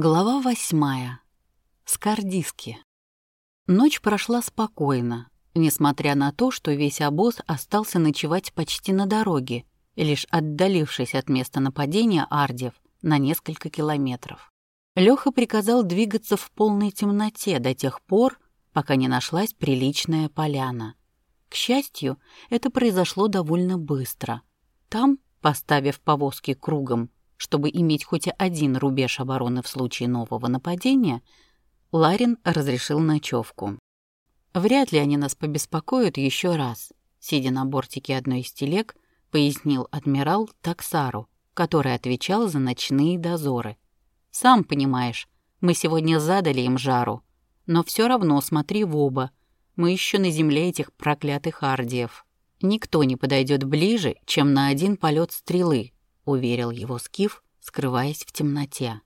Глава восьмая. Скардиски. Ночь прошла спокойно, несмотря на то, что весь обоз остался ночевать почти на дороге, лишь отдалившись от места нападения ардев на несколько километров. Лёха приказал двигаться в полной темноте до тех пор, пока не нашлась приличная поляна. К счастью, это произошло довольно быстро. Там, поставив повозки кругом, чтобы иметь хоть один рубеж обороны в случае нового нападения, Ларин разрешил ночевку. «Вряд ли они нас побеспокоят еще раз», сидя на бортике одной из телег, пояснил адмирал Таксару, который отвечал за ночные дозоры. «Сам понимаешь, мы сегодня задали им жару, но все равно смотри в оба, мы еще на земле этих проклятых ардиев. Никто не подойдет ближе, чем на один полет стрелы, уверил его Скиф, скрываясь в темноте.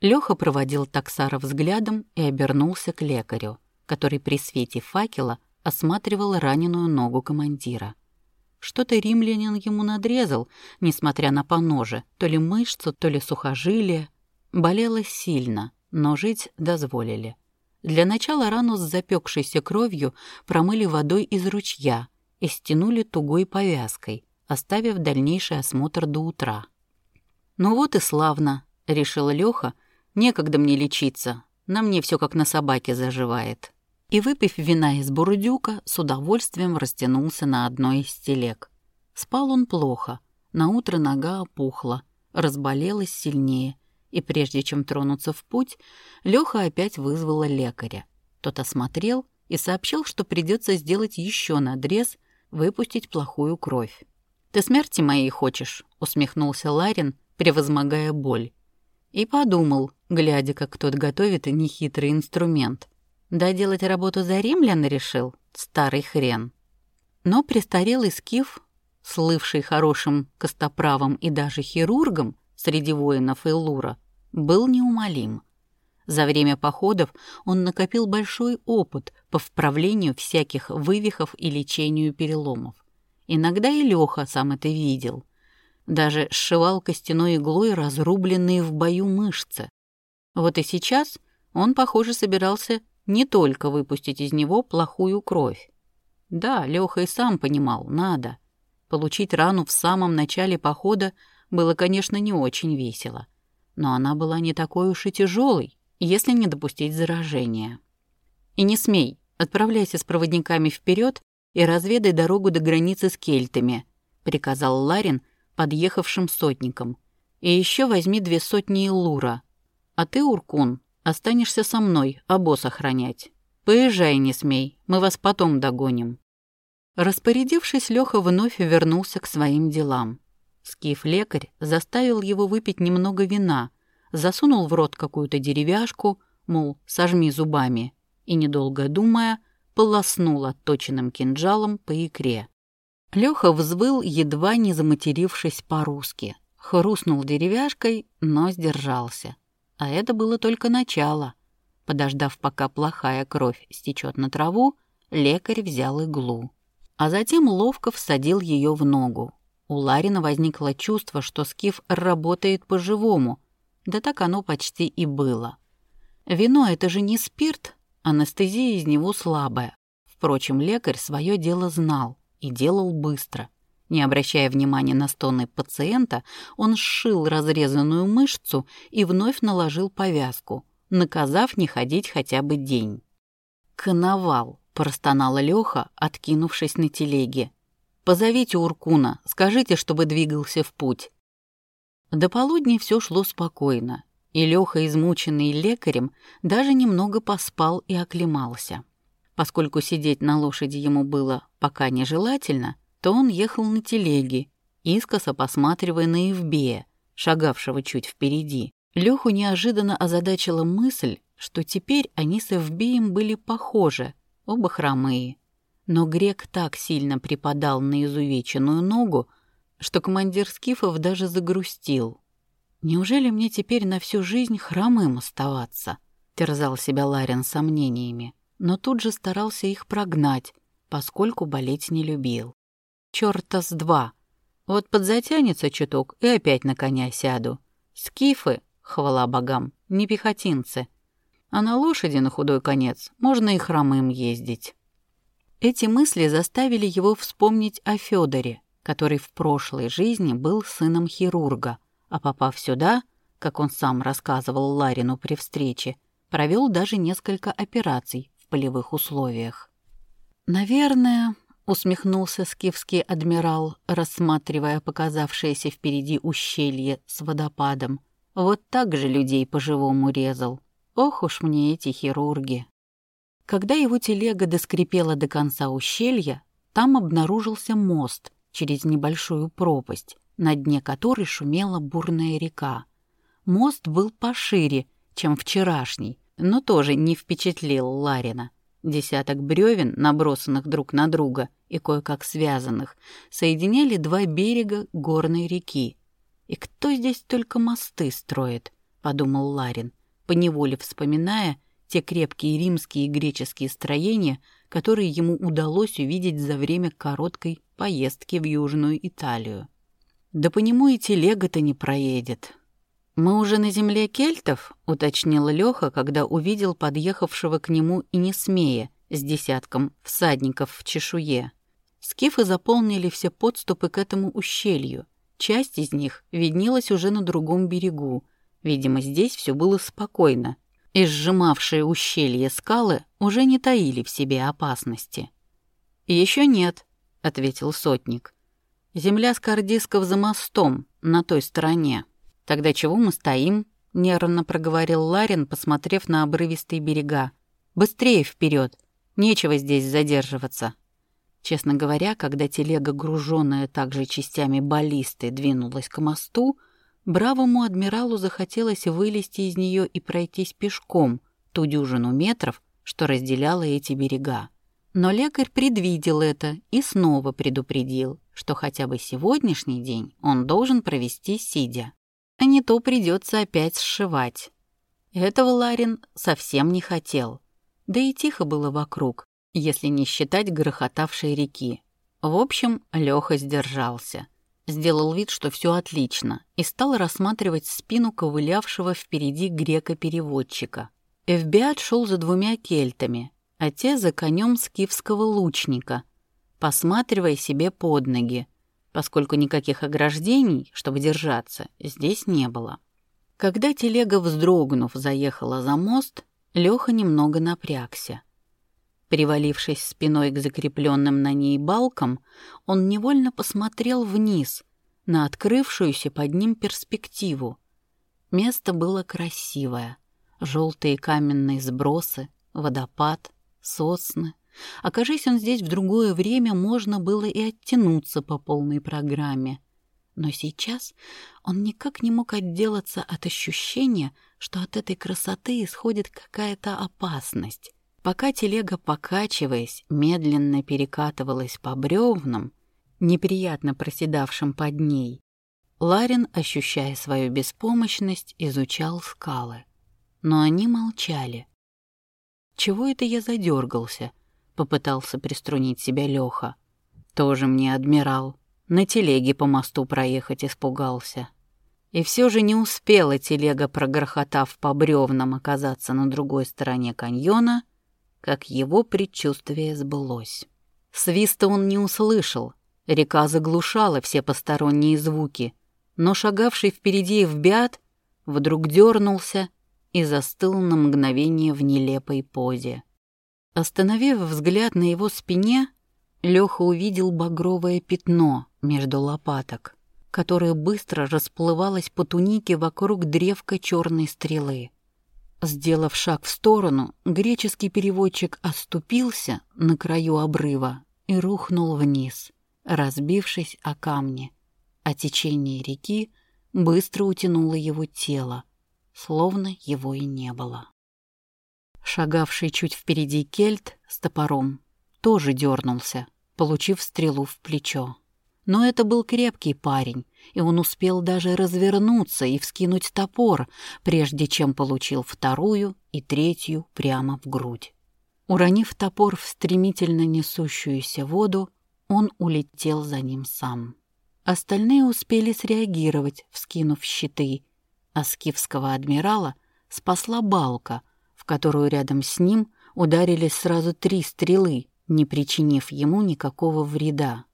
Лёха проводил таксара взглядом и обернулся к лекарю, который при свете факела осматривал раненую ногу командира. Что-то римлянин ему надрезал, несмотря на поножи, то ли мышцу, то ли сухожилие. Болело сильно, но жить дозволили. Для начала рану с запекшейся кровью промыли водой из ручья и стянули тугой повязкой, оставив дальнейший осмотр до утра. «Ну вот и славно», — решила Лёха, — «некогда мне лечиться, на мне все как на собаке заживает». И, выпив вина из бурдюка, с удовольствием растянулся на одной из телег. Спал он плохо, наутро нога опухла, разболелась сильнее, и прежде чем тронуться в путь, Лёха опять вызвала лекаря. Тот осмотрел и сообщил, что придется сделать еще надрез, выпустить плохую кровь. «Ты смерти моей хочешь?» — усмехнулся Ларин, превозмогая боль. И подумал, глядя, как тот готовит нехитрый инструмент. Да делать работу за римлян решил? Старый хрен. Но престарелый скиф, слывший хорошим костоправом и даже хирургом среди воинов Эллура, был неумолим. За время походов он накопил большой опыт по вправлению всяких вывихов и лечению переломов. Иногда и Лёха сам это видел. Даже сшивал костяной иглой разрубленные в бою мышцы. Вот и сейчас он, похоже, собирался не только выпустить из него плохую кровь. Да, Лёха и сам понимал, надо. Получить рану в самом начале похода было, конечно, не очень весело. Но она была не такой уж и тяжелой, если не допустить заражения. И не смей, отправляйся с проводниками вперед и разведай дорогу до границы с кельтами», — приказал Ларин подъехавшим сотникам. «И еще возьми две сотни лура. А ты, Уркун, останешься со мной, босс охранять. Поезжай, не смей, мы вас потом догоним». Распорядившись, Леха вновь вернулся к своим делам. Скиф-лекарь заставил его выпить немного вина, засунул в рот какую-то деревяшку, мол, сожми зубами, и, недолго думая, полоснул отточенным кинжалом по икре. Лёха взвыл, едва не заматерившись по-русски. Хрустнул деревяшкой, но сдержался. А это было только начало. Подождав, пока плохая кровь стечет на траву, лекарь взял иглу. А затем ловко всадил ее в ногу. У Ларина возникло чувство, что Скиф работает по-живому. Да так оно почти и было. Вино — это же не спирт, Анестезия из него слабая. Впрочем, лекарь свое дело знал и делал быстро. Не обращая внимания на стоны пациента, он сшил разрезанную мышцу и вновь наложил повязку, наказав не ходить хотя бы день. «Коновал», — простонала Леха, откинувшись на телеге. «Позовите Уркуна, скажите, чтобы двигался в путь». До полудня все шло спокойно и Лёха, измученный лекарем, даже немного поспал и оклемался. Поскольку сидеть на лошади ему было пока нежелательно, то он ехал на телеге, искоса посматривая на Евбея, шагавшего чуть впереди. Лёху неожиданно озадачила мысль, что теперь они с Евбеем были похожи, оба хромые. Но грек так сильно припадал на изувеченную ногу, что командир скифов даже загрустил. «Неужели мне теперь на всю жизнь хромым оставаться?» — терзал себя Ларин сомнениями, но тут же старался их прогнать, поскольку болеть не любил. «Чёрта с два! Вот подзатянется чуток и опять на коня сяду. Скифы, хвала богам, не пехотинцы. А на лошади на худой конец можно и хромым ездить. Эти мысли заставили его вспомнить о Федоре, который в прошлой жизни был сыном хирурга, а попав сюда, как он сам рассказывал Ларину при встрече, провел даже несколько операций в полевых условиях. «Наверное, усмехнулся скифский адмирал, рассматривая показавшееся впереди ущелье с водопадом. Вот так же людей по-живому резал. Ох уж мне эти хирурги. Когда его телега доскрипела до конца ущелья, там обнаружился мост через небольшую пропасть, на дне которой шумела бурная река. Мост был пошире, чем вчерашний, но тоже не впечатлил Ларина. Десяток бревен, набросанных друг на друга и кое-как связанных, соединяли два берега горной реки. «И кто здесь только мосты строит?» — подумал Ларин, поневоле вспоминая те крепкие римские и греческие строения, которые ему удалось увидеть за время короткой поездки в Южную Италию. «Да по нему и телега-то не проедет», «Мы уже на земле кельтов?» — уточнил Лёха, когда увидел подъехавшего к нему и не смея с десятком всадников в чешуе. Скифы заполнили все подступы к этому ущелью. Часть из них виднелась уже на другом берегу. Видимо, здесь все было спокойно, и сжимавшие ущелье скалы уже не таили в себе опасности. Еще нет», — ответил сотник. «Земля скордисков за мостом, на той стороне». «Тогда чего мы стоим?» — нервно проговорил Ларин, посмотрев на обрывистые берега. «Быстрее вперед! Нечего здесь задерживаться!» Честно говоря, когда телега, груженная также частями баллисты, двинулась к мосту, бравому адмиралу захотелось вылезти из нее и пройтись пешком ту дюжину метров, что разделяло эти берега. Но лекарь предвидел это и снова предупредил, что хотя бы сегодняшний день он должен провести сидя а не то придется опять сшивать. Этого Ларин совсем не хотел. Да и тихо было вокруг, если не считать грохотавшей реки. В общем, Лёха сдержался. Сделал вид, что все отлично, и стал рассматривать спину ковылявшего впереди грека-переводчика. Эвбиат шел за двумя кельтами, а те за конем скифского лучника, посматривая себе под ноги, поскольку никаких ограждений, чтобы держаться, здесь не было. Когда телега, вздрогнув, заехала за мост, Леха немного напрягся. Привалившись спиной к закрепленным на ней балкам, он невольно посмотрел вниз, на открывшуюся под ним перспективу. Место было красивое. Желтые каменные сбросы, водопад, сосны, Окажись он здесь в другое время, можно было и оттянуться по полной программе. Но сейчас он никак не мог отделаться от ощущения, что от этой красоты исходит какая-то опасность. Пока телега, покачиваясь, медленно перекатывалась по бревнам, неприятно проседавшим под ней, Ларин, ощущая свою беспомощность, изучал скалы. Но они молчали. Чего это я задергался? попытался приструнить себя Лёха. Тоже мне адмирал. На телеге по мосту проехать испугался. И все же не успела телега, прогрохотав по бревнам, оказаться на другой стороне каньона, как его предчувствие сбылось. Свиста он не услышал, река заглушала все посторонние звуки, но шагавший впереди Эвбиат вдруг дернулся и застыл на мгновение в нелепой позе. Остановив взгляд на его спине, Леха увидел багровое пятно между лопаток, которое быстро расплывалось по тунике вокруг древка черной стрелы. Сделав шаг в сторону, греческий переводчик оступился на краю обрыва и рухнул вниз, разбившись о камни, а течение реки быстро утянуло его тело, словно его и не было. Шагавший чуть впереди кельт с топором тоже дернулся, получив стрелу в плечо. Но это был крепкий парень, и он успел даже развернуться и вскинуть топор, прежде чем получил вторую и третью прямо в грудь. Уронив топор в стремительно несущуюся воду, он улетел за ним сам. Остальные успели среагировать, вскинув щиты, а скифского адмирала спасла балка, в которую рядом с ним ударились сразу три стрелы, не причинив ему никакого вреда.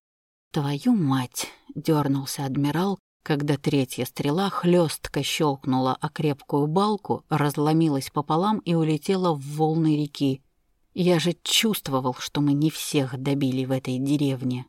«Твою мать!» — дернулся адмирал, когда третья стрела хлестко щелкнула о крепкую балку, разломилась пополам и улетела в волны реки. Я же чувствовал, что мы не всех добили в этой деревне.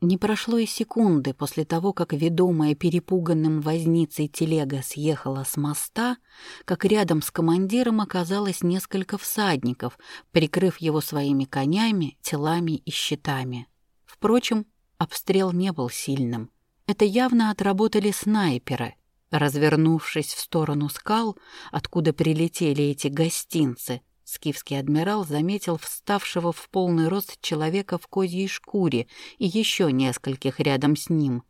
Не прошло и секунды после того, как ведомая перепуганным возницей телега съехала с моста, как рядом с командиром оказалось несколько всадников, прикрыв его своими конями, телами и щитами. Впрочем, обстрел не был сильным. Это явно отработали снайперы. Развернувшись в сторону скал, откуда прилетели эти гостинцы, Скифский адмирал заметил вставшего в полный рост человека в козьей шкуре и еще нескольких рядом с ним.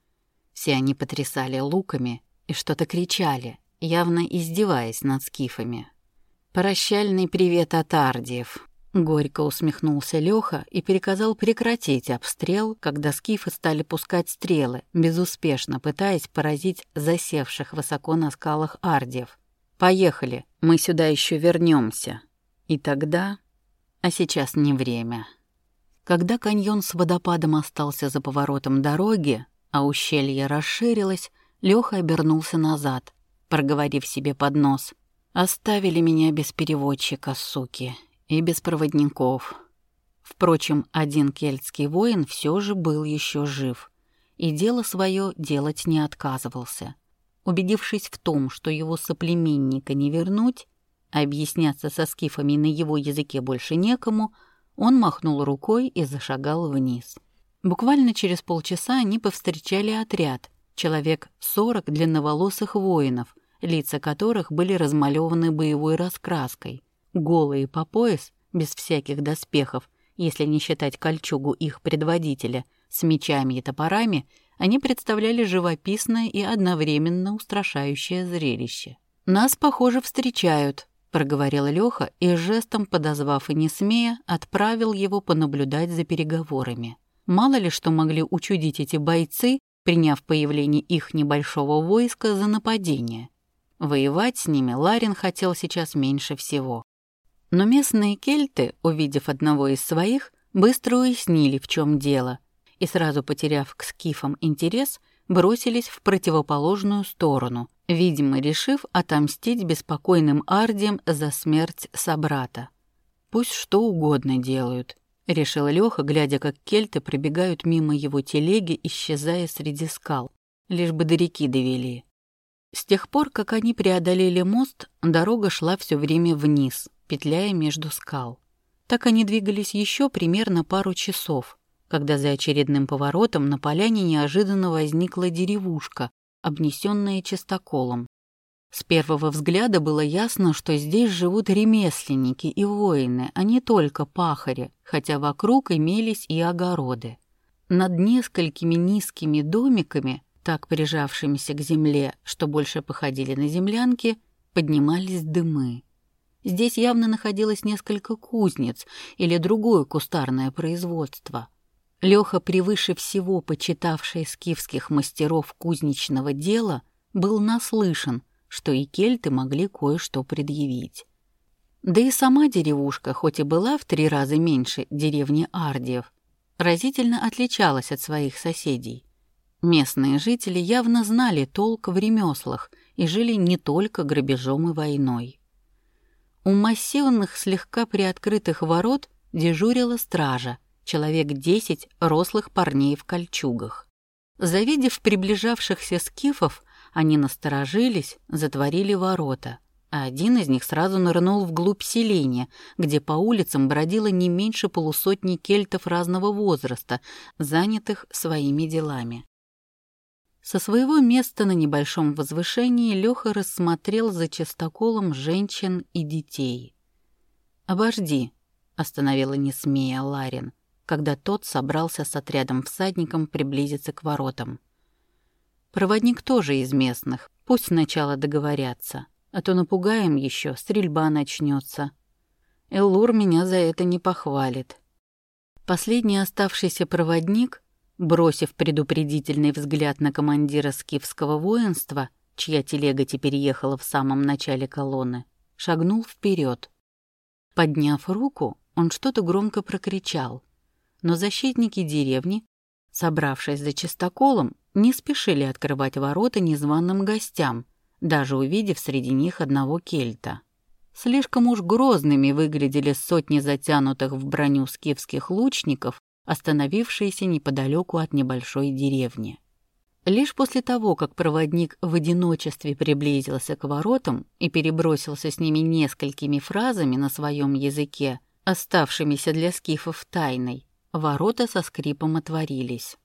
Все они потрясали луками и что-то кричали, явно издеваясь над скифами. «Прощальный привет от Ардиев», — горько усмехнулся Леха и приказал прекратить обстрел, когда скифы стали пускать стрелы, безуспешно пытаясь поразить засевших высоко на скалах Ардиев. «Поехали, мы сюда еще вернемся. И тогда... А сейчас не время. Когда каньон с водопадом остался за поворотом дороги, а ущелье расширилось, Лёха обернулся назад, проговорив себе под нос. «Оставили меня без переводчика, суки, и без проводников». Впрочем, один кельтский воин все же был еще жив, и дело свое делать не отказывался. Убедившись в том, что его соплеменника не вернуть, объясняться со скифами на его языке больше некому, он махнул рукой и зашагал вниз. Буквально через полчаса они повстречали отряд, человек сорок длинноволосых воинов, лица которых были размалеваны боевой раскраской. Голые по пояс, без всяких доспехов, если не считать кольчугу их предводителя, с мечами и топорами, они представляли живописное и одновременно устрашающее зрелище. «Нас, похоже, встречают», — проговорил Лёха и, жестом подозвав и не смея, отправил его понаблюдать за переговорами. Мало ли что могли учудить эти бойцы, приняв появление их небольшого войска за нападение. Воевать с ними Ларин хотел сейчас меньше всего. Но местные кельты, увидев одного из своих, быстро уяснили, в чем дело, и сразу потеряв к скифам интерес, бросились в противоположную сторону, видимо, решив отомстить беспокойным Ардием за смерть собрата. «Пусть что угодно делают», — решил Лёха, глядя, как кельты пробегают мимо его телеги, исчезая среди скал, лишь бы до реки довели. С тех пор, как они преодолели мост, дорога шла все время вниз, петляя между скал. Так они двигались еще примерно пару часов, когда за очередным поворотом на поляне неожиданно возникла деревушка, обнесенная чистоколом. С первого взгляда было ясно, что здесь живут ремесленники и воины, а не только пахари, хотя вокруг имелись и огороды. Над несколькими низкими домиками, так прижавшимися к земле, что больше походили на землянки, поднимались дымы. Здесь явно находилось несколько кузнец или другое кустарное производство — Леха, превыше всего почитавший скифских мастеров кузнечного дела, был наслышан, что и кельты могли кое-что предъявить. Да и сама деревушка, хоть и была в три раза меньше деревни Ардиев, разительно отличалась от своих соседей. Местные жители явно знали толк в ремеслах и жили не только грабежом и войной. У массивных слегка приоткрытых ворот дежурила стража — человек десять рослых парней в кольчугах. Завидев приближавшихся скифов, они насторожились, затворили ворота, а один из них сразу нырнул вглубь селения, где по улицам бродило не меньше полусотни кельтов разного возраста, занятых своими делами. Со своего места на небольшом возвышении Леха рассмотрел за частоколом женщин и детей. «Обожди», — остановила несмея Ларин когда тот собрался с отрядом всадником приблизиться к воротам. Проводник тоже из местных, пусть сначала договорятся, а то напугаем еще, стрельба начнется. Эллур меня за это не похвалит. Последний оставшийся проводник, бросив предупредительный взгляд на командира скифского воинства, чья телега теперь ехала в самом начале колонны, шагнул вперед. Подняв руку, он что-то громко прокричал. Но защитники деревни, собравшись за чистоколом, не спешили открывать ворота незваным гостям, даже увидев среди них одного кельта. Слишком уж грозными выглядели сотни затянутых в броню скифских лучников, остановившиеся неподалеку от небольшой деревни. Лишь после того, как проводник в одиночестве приблизился к воротам и перебросился с ними несколькими фразами на своем языке, оставшимися для скифов тайной, ворота со скрипом отворились.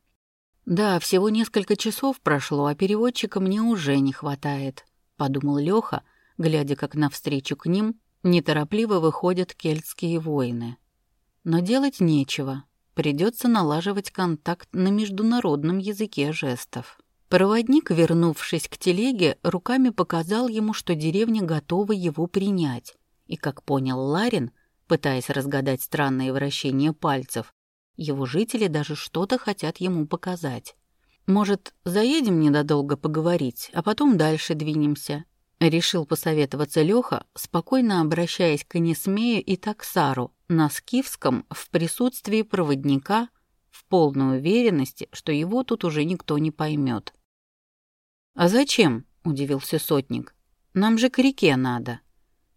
«Да, всего несколько часов прошло, а переводчика мне уже не хватает», — подумал Лёха, глядя, как навстречу к ним неторопливо выходят кельтские воины. Но делать нечего, придется налаживать контакт на международном языке жестов. Проводник, вернувшись к телеге, руками показал ему, что деревня готова его принять, и, как понял Ларин, пытаясь разгадать странные вращения пальцев, его жители даже что-то хотят ему показать. «Может, заедем недолго поговорить, а потом дальше двинемся?» Решил посоветоваться Леха, спокойно обращаясь к Несмею и Таксару на скифском в присутствии проводника в полной уверенности, что его тут уже никто не поймет. «А зачем?» — удивился сотник. «Нам же к реке надо.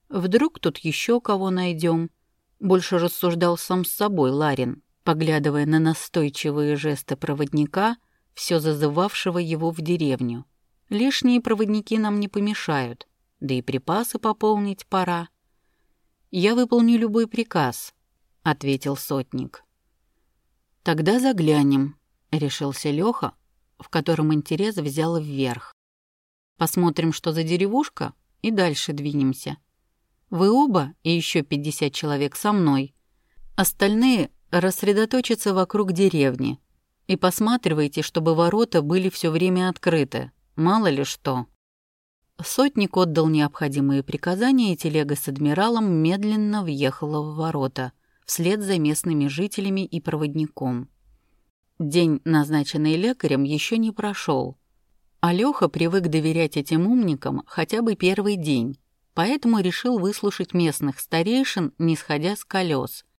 Вдруг тут еще кого найдем?» Больше рассуждал сам с собой Ларин, поглядывая на настойчивые жесты проводника, все зазывавшего его в деревню. Лишние проводники нам не помешают, да и припасы пополнить пора. «Я выполню любой приказ», — ответил сотник. «Тогда заглянем», — решился Леха, в котором интерес взял вверх. «Посмотрим, что за деревушка, и дальше двинемся. Вы оба и еще пятьдесят человек со мной. Остальные рассредоточиться вокруг деревни и посматривайте, чтобы ворота были все время открыты, мало ли что. Сотник отдал необходимые приказания, и телега с адмиралом медленно въехала в ворота, вслед за местными жителями и проводником. День, назначенный лекарем, еще не прошел. Алёха привык доверять этим умникам хотя бы первый день, поэтому решил выслушать местных старейшин, не сходя с колес –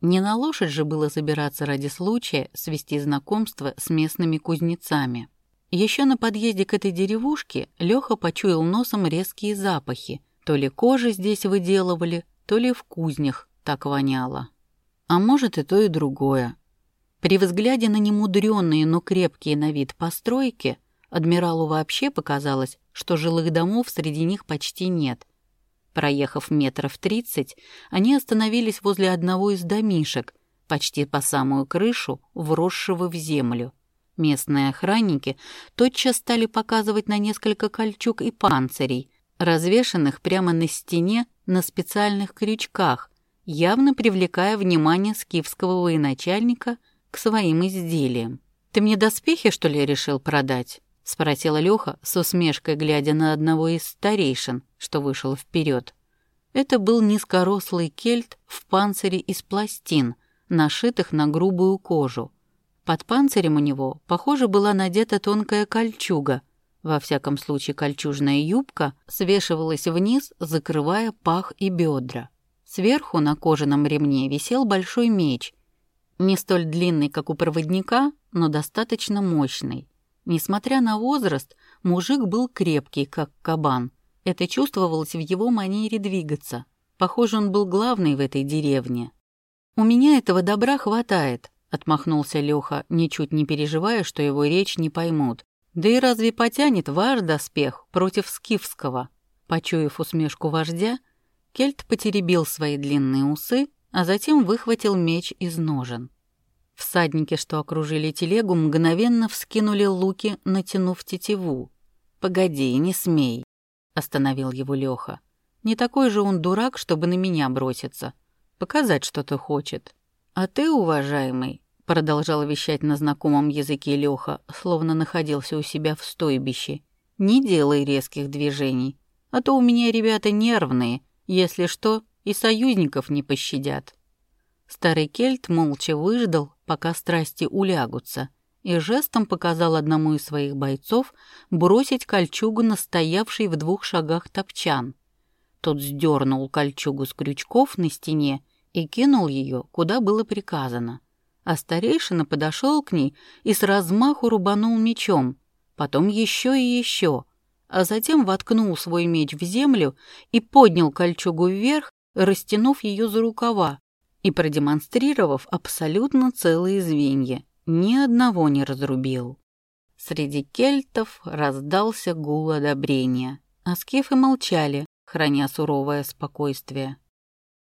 не на лошадь же было забираться ради случая свести знакомство с местными кузнецами. Еще на подъезде к этой деревушке Леха почуял носом резкие запахи. То ли кожи здесь выделывали, то ли в кузнях так воняло. А может и то, и другое. При взгляде на немудренные, но крепкие на вид постройки, адмиралу вообще показалось, что жилых домов среди них почти нет, Проехав метров тридцать, они остановились возле одного из домишек, почти по самую крышу, вросшего в землю. Местные охранники тотчас стали показывать на несколько кольчуг и панцирей, развешанных прямо на стене на специальных крючках, явно привлекая внимание скифского военачальника к своим изделиям. «Ты мне доспехи, что ли, решил продать?» — спросила Леха с усмешкой, глядя на одного из старейшин, что вышел вперед. Это был низкорослый кельт в панцире из пластин, нашитых на грубую кожу. Под панцирем у него, похоже, была надета тонкая кольчуга. Во всяком случае, кольчужная юбка свешивалась вниз, закрывая пах и бедра. Сверху на кожаном ремне висел большой меч, не столь длинный, как у проводника, но достаточно мощный. Несмотря на возраст, мужик был крепкий, как кабан. Это чувствовалось в его манере двигаться. Похоже, он был главный в этой деревне. «У меня этого добра хватает», — отмахнулся Леха, ничуть не переживая, что его речь не поймут. «Да и разве потянет ваш доспех против скифского?» Почуяв усмешку вождя, Кельт потеребил свои длинные усы, а затем выхватил меч из ножен. Всадники, что окружили телегу, мгновенно вскинули луки, натянув тетиву. «Погоди, не смей», — остановил его Лёха. «Не такой же он дурак, чтобы на меня броситься. Показать что-то хочет». «А ты, уважаемый», — продолжал вещать на знакомом языке Лёха, словно находился у себя в стойбище, «не делай резких движений, а то у меня ребята нервные, если что, и союзников не пощадят». Старый кельт молча выждал, пока страсти улягутся, и жестом показал одному из своих бойцов бросить кольчугу на стоявший в двух шагах топчан. Тот сдернул кольчугу с крючков на стене и кинул ее, куда было приказано. А старейшина подошел к ней и с размаху рубанул мечом, потом еще и еще, а затем воткнул свой меч в землю и поднял кольчугу вверх, растянув ее за рукава и продемонстрировав абсолютно целые звенья, ни одного не разрубил. Среди кельтов раздался гул одобрения, а скифы молчали, храня суровое спокойствие.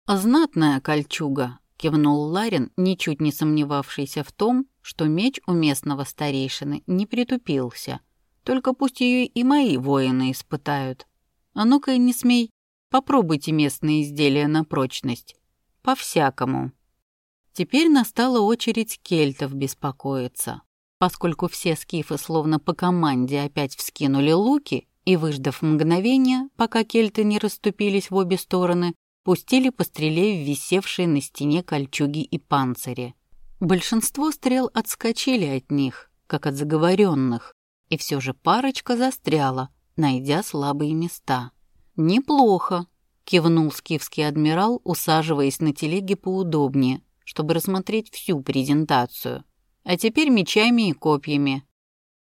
«Знатная кольчуга», — кивнул Ларин, ничуть не сомневавшийся в том, что меч у местного старейшины не притупился. «Только пусть ее и мои воины испытают. А ну-ка, не смей, попробуйте местные изделия на прочность. По-всякому». Теперь настала очередь кельтов беспокоиться. Поскольку все скифы словно по команде опять вскинули луки и, выждав мгновение, пока кельты не расступились в обе стороны, пустили по стреле в висевшие на стене кольчуги и панцири. Большинство стрел отскочили от них, как от заговоренных, и все же парочка застряла, найдя слабые места. «Неплохо», — кивнул скифский адмирал, усаживаясь на телеге поудобнее, чтобы рассмотреть всю презентацию. «А теперь мечами и копьями.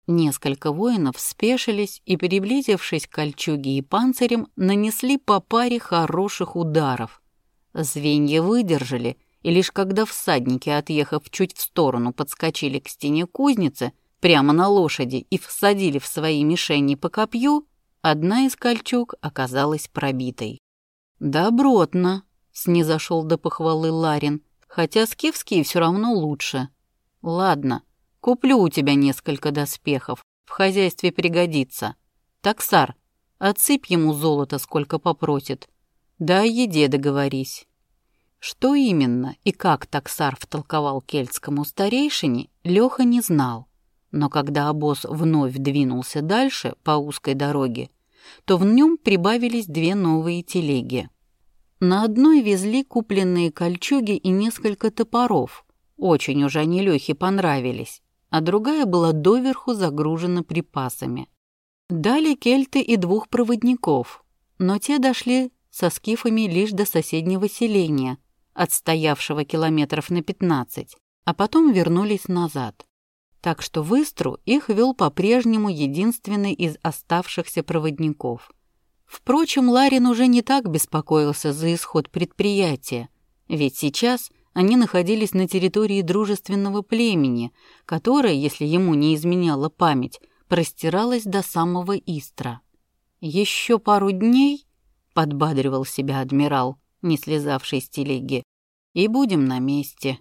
Несколько воинов спешились и, приблизившись к кольчуге и панцирям, нанесли по паре хороших ударов. Звенья выдержали, и лишь когда всадники, отъехав чуть в сторону, подскочили к стене кузницы, прямо на лошади и всадили в свои мишени по копью, одна из кольчуг оказалась пробитой. «Добротно», — снизошел до похвалы Ларин, хотя скифские все равно лучше. «Ладно, Куплю у тебя несколько доспехов, в хозяйстве пригодится. Таксар, отсыпь ему золото, сколько попросит. Да о еде договорись». Что именно и как Таксар втолковал кельтскому старейшине, Леха не знал. Но когда обоз вновь двинулся дальше по узкой дороге, то в нем прибавились две новые телеги. На одной везли купленные кольчуги и несколько топоров. Очень уж они Лехе понравились а другая была доверху загружена припасами. Дали кельты и двух проводников, но те дошли со скифами лишь до соседнего селения, отстоявшего километров на 15, а потом вернулись назад. Так что в Истру их вел по-прежнему единственный из оставшихся проводников. Впрочем, Ларин уже не так беспокоился за исход предприятия, ведь сейчас они находились на территории дружественного племени, которое, если ему не изменяла память, простиралось до самого Истра. «Еще пару дней», — подбадривал себя адмирал, не слезавший с телеги, — «и будем на месте».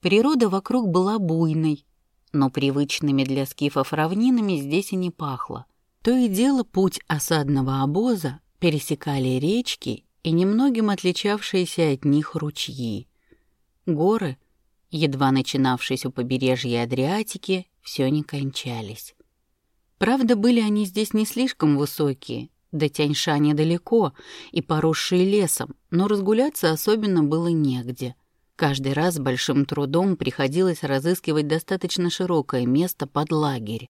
Природа вокруг была буйной, но привычными для скифов равнинами здесь и не пахло. То и дело путь осадного обоза пересекали речки и немногим отличавшиеся от них ручьи. Горы, едва начинавшись у побережья Адриатики, все не кончались. Правда, были они здесь не слишком высокие, до Тяньша недалеко и поросшие лесом, но разгуляться особенно было негде. Каждый раз большим трудом приходилось разыскивать достаточно широкое место под лагерь.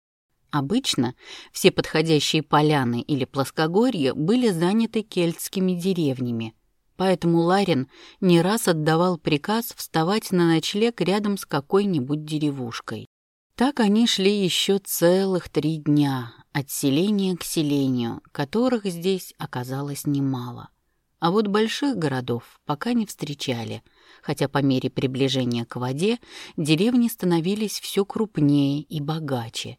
Обычно все подходящие поляны или плоскогорья были заняты кельтскими деревнями, поэтому Ларин не раз отдавал приказ вставать на ночлег рядом с какой-нибудь деревушкой. Так они шли еще целых три дня, от селения к селению, которых здесь оказалось немало. А вот больших городов пока не встречали, хотя по мере приближения к воде деревни становились все крупнее и богаче.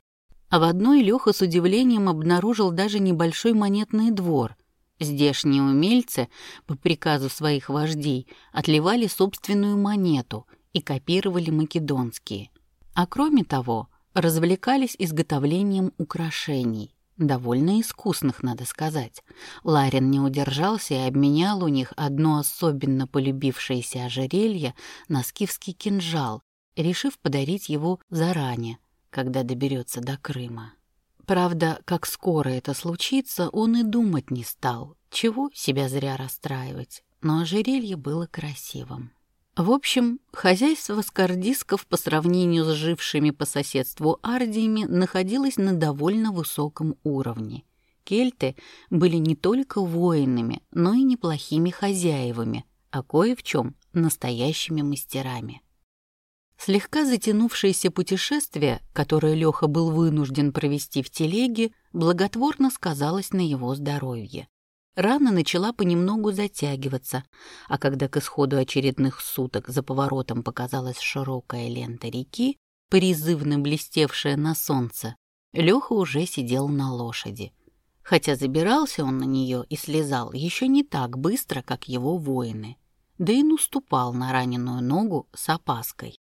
А в одной Леха с удивлением обнаружил даже небольшой монетный двор. Здешние умельцы, по приказу своих вождей, отливали собственную монету и копировали македонские. А кроме того, развлекались изготовлением украшений. Довольно искусных, надо сказать. Ларин не удержался и обменял у них одно особенно полюбившееся ожерелье на скифский кинжал, решив подарить его заранее, когда доберется до Крыма. Правда, как скоро это случится, он и думать не стал. Чего себя зря расстраивать? Но ожерелье было красивым. В общем, хозяйство скордисков по сравнению с жившими по соседству ардиями находилось на довольно высоком уровне. кельты были не только воинами, но и неплохими хозяевами, а кое в чем настоящими мастерами. Слегка затянувшееся путешествие, которое Леха был вынужден провести в телеге, благотворно сказалось на его здоровье. Рана начала понемногу затягиваться, а когда к исходу очередных суток за поворотом показалась широкая лента реки, призывно блестевшая на солнце, Леха уже сидел на лошади. Хотя забирался он на нее и слезал еще не так быстро, как его воины, да и наступал на раненую ногу с опаской.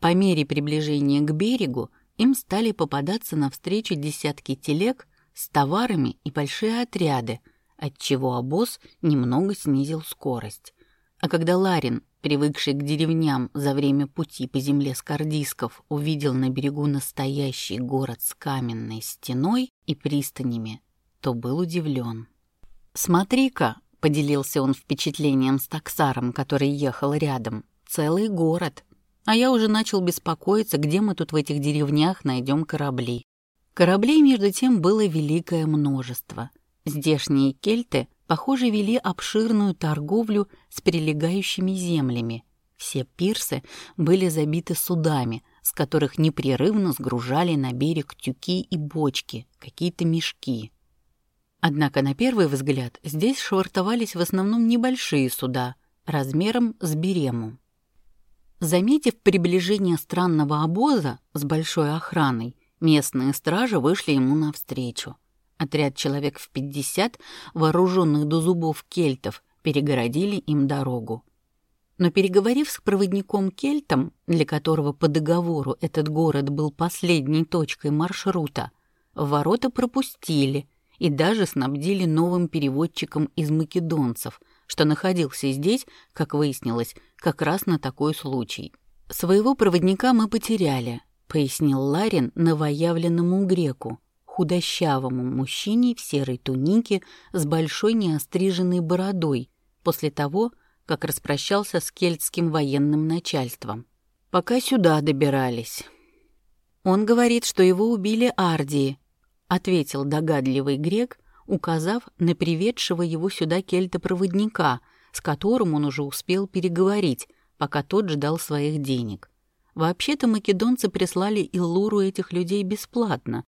По мере приближения к берегу им стали попадаться навстречу десятки телег с товарами и большие отряды, отчего обоз немного снизил скорость. А когда Ларин, привыкший к деревням за время пути по земле скордисков, увидел на берегу настоящий город с каменной стеной и пристанями, то был удивлен. «Смотри-ка!» — поделился он впечатлением с таксаром, который ехал рядом. «Целый город!» А я уже начал беспокоиться, где мы тут в этих деревнях найдем корабли. Кораблей, между тем, было великое множество. Здешние кельты, похоже, вели обширную торговлю с прилегающими землями. Все пирсы были забиты судами, с которых непрерывно сгружали на берег тюки и бочки, какие-то мешки. Однако, на первый взгляд, здесь швартовались в основном небольшие суда, размером с берему. Заметив приближение странного обоза с большой охраной, местные стражи вышли ему навстречу. Отряд человек в пятьдесят, вооруженных до зубов кельтов, перегородили им дорогу. Но переговорив с проводником кельтом, для которого по договору этот город был последней точкой маршрута, ворота пропустили и даже снабдили новым переводчиком из македонцев — что находился здесь, как выяснилось, как раз на такой случай. «Своего проводника мы потеряли», — пояснил Ларин новоявленному греку, худощавому мужчине в серой тунике с большой неостриженной бородой, после того, как распрощался с кельтским военным начальством. «Пока сюда добирались». «Он говорит, что его убили Ардии», — ответил догадливый грек, указав на приведшего его сюда кельта-проводника, с которым он уже успел переговорить, пока тот ждал своих денег. Вообще-то македонцы прислали Иллуру этих людей бесплатно,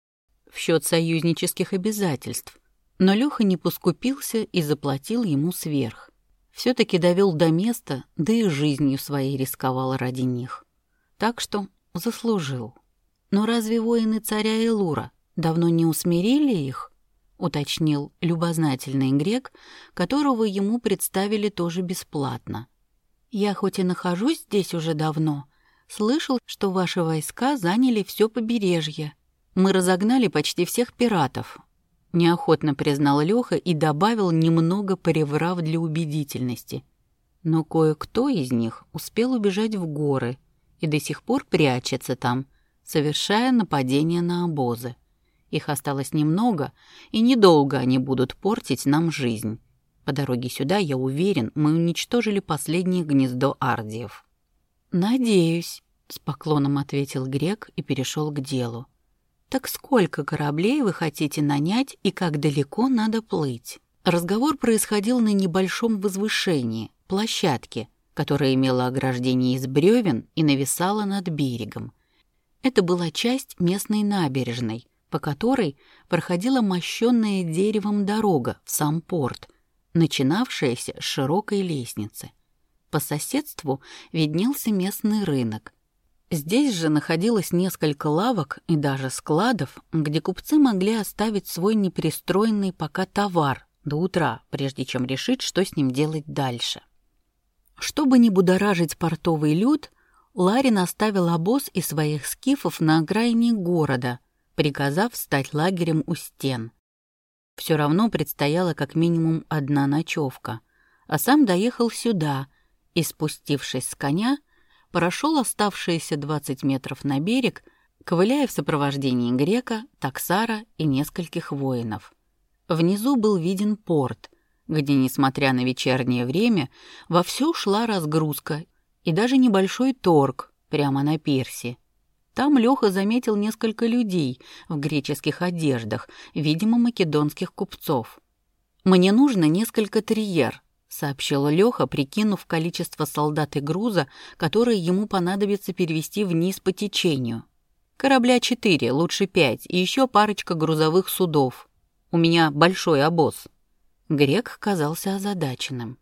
в счет союзнических обязательств, но Леха не поскупился и заплатил ему сверх. Все-таки довел до места, да и жизнью своей рисковал ради них. Так что заслужил. Но разве воины царя Илура давно не усмирили их? уточнил любознательный грек, которого ему представили тоже бесплатно. «Я хоть и нахожусь здесь уже давно, слышал, что ваши войска заняли все побережье. Мы разогнали почти всех пиратов», — неохотно признал Леха и добавил, немного пореврав для убедительности. Но кое-кто из них успел убежать в горы и до сих пор прячется там, совершая нападение на обозы. Их осталось немного, и недолго они будут портить нам жизнь. По дороге сюда, я уверен, мы уничтожили последнее гнездо ардиев». «Надеюсь», — с поклоном ответил грек и перешел к делу. «Так сколько кораблей вы хотите нанять и как далеко надо плыть?» Разговор происходил на небольшом возвышении, площадке, которая имела ограждение из бревен и нависала над берегом. Это была часть местной набережной, по которой проходила мощенная деревом дорога в сам порт, начинавшаяся с широкой лестницы. По соседству виднелся местный рынок. Здесь же находилось несколько лавок и даже складов, где купцы могли оставить свой непристроенный пока товар до утра, прежде чем решить, что с ним делать дальше. Чтобы не будоражить портовый люд, Ларин оставил обоз и своих скифов на окраине города — приказав стать лагерем у стен. Все равно предстояла как минимум одна ночевка, а сам доехал сюда и, спустившись с коня, прошел оставшиеся 20 метров на берег, ковыляя в сопровождении грека, таксара и нескольких воинов. Внизу был виден порт, где, несмотря на вечернее время, вовсю шла разгрузка и даже небольшой торг прямо на пирсе. Там Леха заметил несколько людей в греческих одеждах, видимо, македонских купцов. «Мне нужно несколько терьер», — сообщил Леха, прикинув количество солдат и груза, которые ему понадобится перевести вниз по течению. «Корабля четыре, лучше пять, и еще парочка грузовых судов. У меня большой обоз». Грек казался озадаченным.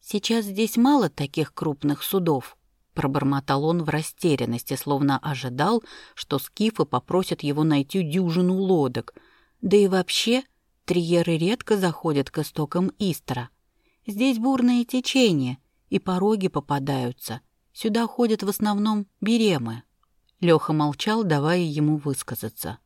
«Сейчас здесь мало таких крупных судов», Пробормотал он в растерянности, словно ожидал, что скифы попросят его найти дюжину лодок. Да и вообще, триеры редко заходят к истокам Истра. Здесь бурное течение, и пороги попадаются. Сюда ходят в основном беремы. Леха молчал, давая ему высказаться.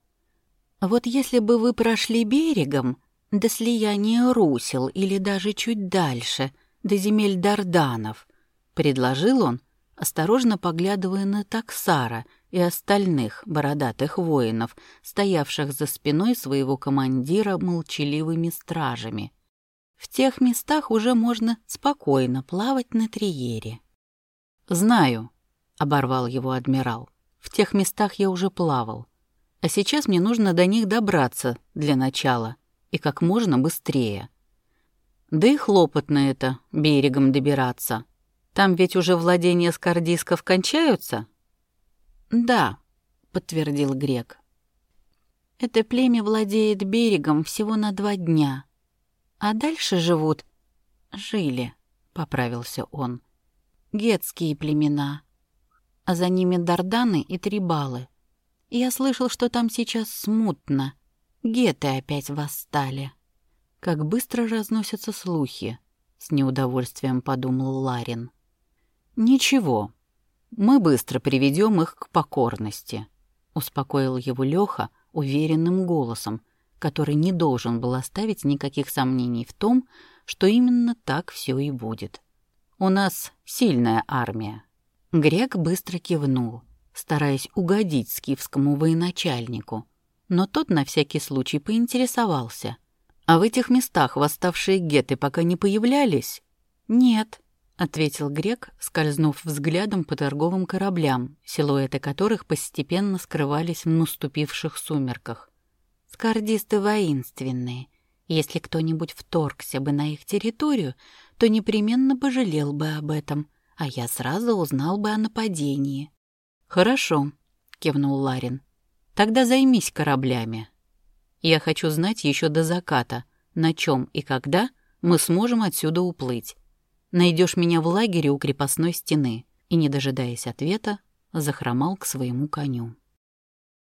«Вот если бы вы прошли берегом до слияния Русел или даже чуть дальше, до земель Дарданов», — предложил он, — осторожно поглядывая на Таксара и остальных бородатых воинов, стоявших за спиной своего командира молчаливыми стражами. В тех местах уже можно спокойно плавать на триере. «Знаю», — оборвал его адмирал, — «в тех местах я уже плавал. А сейчас мне нужно до них добраться для начала и как можно быстрее. Да и хлопотно это, берегом добираться». Там ведь уже владения скордисков кончаются?» «Да», — подтвердил грек. «Это племя владеет берегом всего на два дня, а дальше живут...» «Жили», — поправился он. «Гетские племена, а за ними Дарданы и Трибалы. Я слышал, что там сейчас смутно. Геты опять восстали». «Как быстро разносятся слухи», — с неудовольствием подумал Ларин. «Ничего, мы быстро приведем их к покорности», — успокоил его Леха уверенным голосом, который не должен был оставить никаких сомнений в том, что именно так все и будет. «У нас сильная армия». Грек быстро кивнул, стараясь угодить скифскому военачальнику, но тот на всякий случай поинтересовался. «А в этих местах восставшие геты пока не появлялись?» «Нет», — ответил грек, скользнув взглядом по торговым кораблям, силуэты которых постепенно скрывались в наступивших сумерках. «Скордисты воинственные. Если кто-нибудь вторгся бы на их территорию, то непременно пожалел бы об этом, а я сразу узнал бы о нападении». «Хорошо», — кивнул Ларин. «Тогда займись кораблями. Я хочу знать еще до заката, на чем и когда мы сможем отсюда уплыть. Найдешь меня в лагере у крепостной стены», и, не дожидаясь ответа, захромал к своему коню.